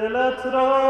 دلت را خانه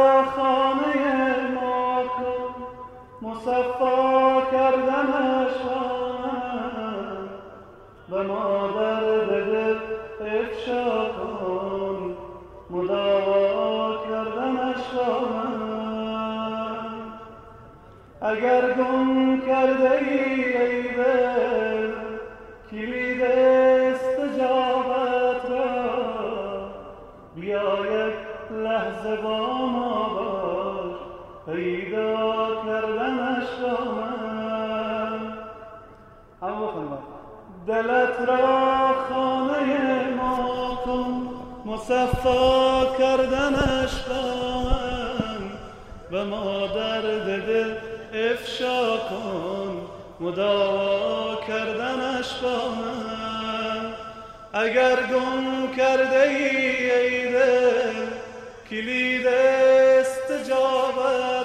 پیدا کردنش با من. دلت را خانه ما کن. مصفا کردنش با من. و ما درد دل افشا کن. مداوا کردنش با من. اگر گم کرده ای کلید استجابت. را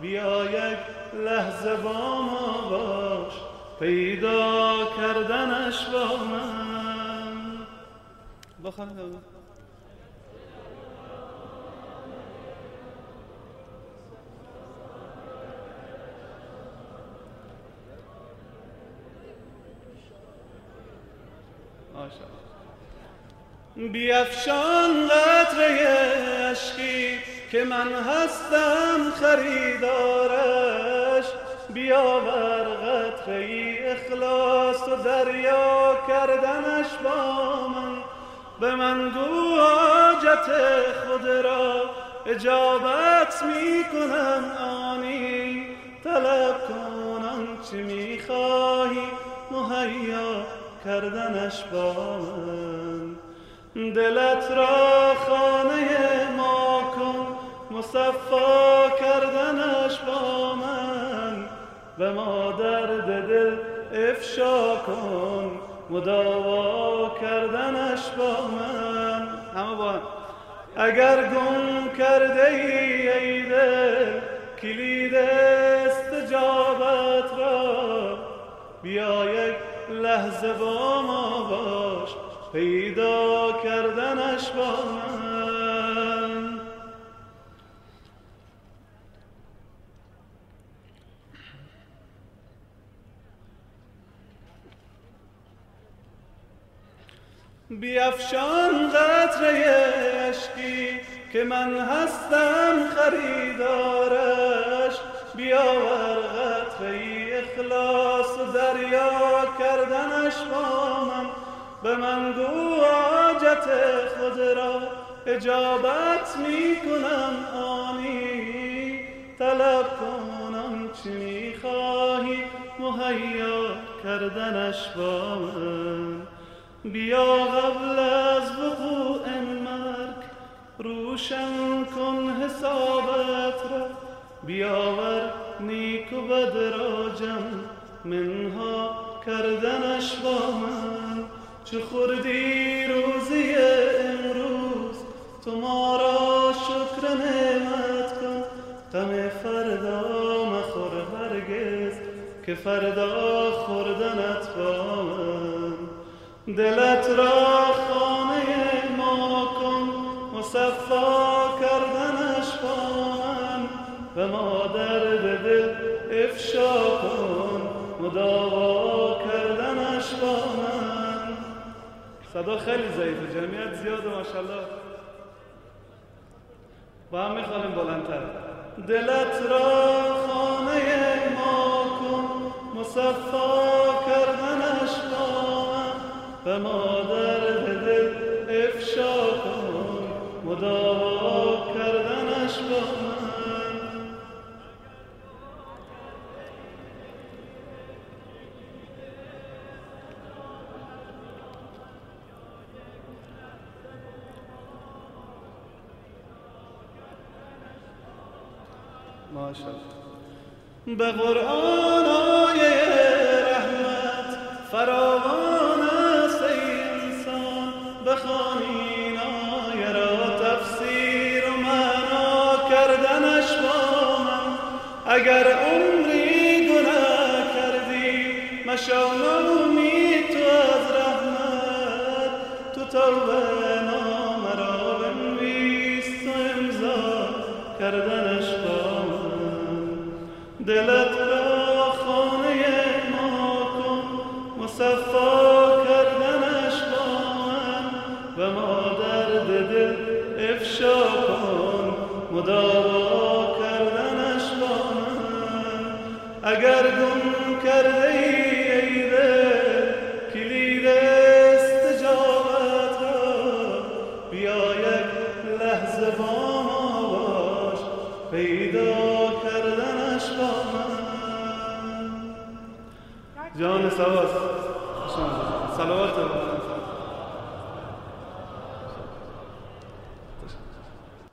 بیا یک لحظه با ما باش. پیدا کردنش با من. بخوانید بیافشان قطره عشقی. که من هستم خریدارش بیاور قطره ای اخلاص و دریا کردنش با من. به من گو حاجت خود را اجابت می کنم آنی طلب کنم چی می خواهی مهیا کردنش با من. دلت را مصفا کردنش با من به ما درد دل افشا کن. مداوا کردنش با من. همه با اگر گم کرده ای ای دل کلید استجابت را بیا یک لحظه با ما باش. پیدا کردنش با من. بیافشان قطره عشقی که من هستم خریدارش. بیاور قطره اخلاص دریا کردنش با من. به من گو حاجت خود را اجابت می کنم آنی طلب کنم چی می خواهی مهیا کردنش با من. بیا قبل از وقوع مرگ روشن کن حسابت را. بیاور نیک و بد را جمع منها کردنش با من. چه خوردی روزی امروز؟ تو ما را شکر نعمت کن. غم فردا مخور هرگز که فردا خوردنت با من. دلت را خانه ما کن مصفا کردنش با من. و ما درد دل افشا کن مداوا کردنش با من. صدا خیلی ضعیفه جمعیت زیاده ماشاءالله. با هم می‌خوانیم بلندتر. دلت را خانه ما کن مصفا من به مادر دل افشا کن. مداوا کردنش با من. به قرآن آیه رحمت فراوان تفسیر و کردنش اگر عمری گناه کردی مشاو می تو از رحمت. تو توبه نام را بنویس کردنش با من دلت را خانه ما کن مصفا مداوا کردنش با من اگر گم کرده ای کلید استجابت را. بیا یک لحظه با ما باش پیدا کردنش با من جان سواس سلامت.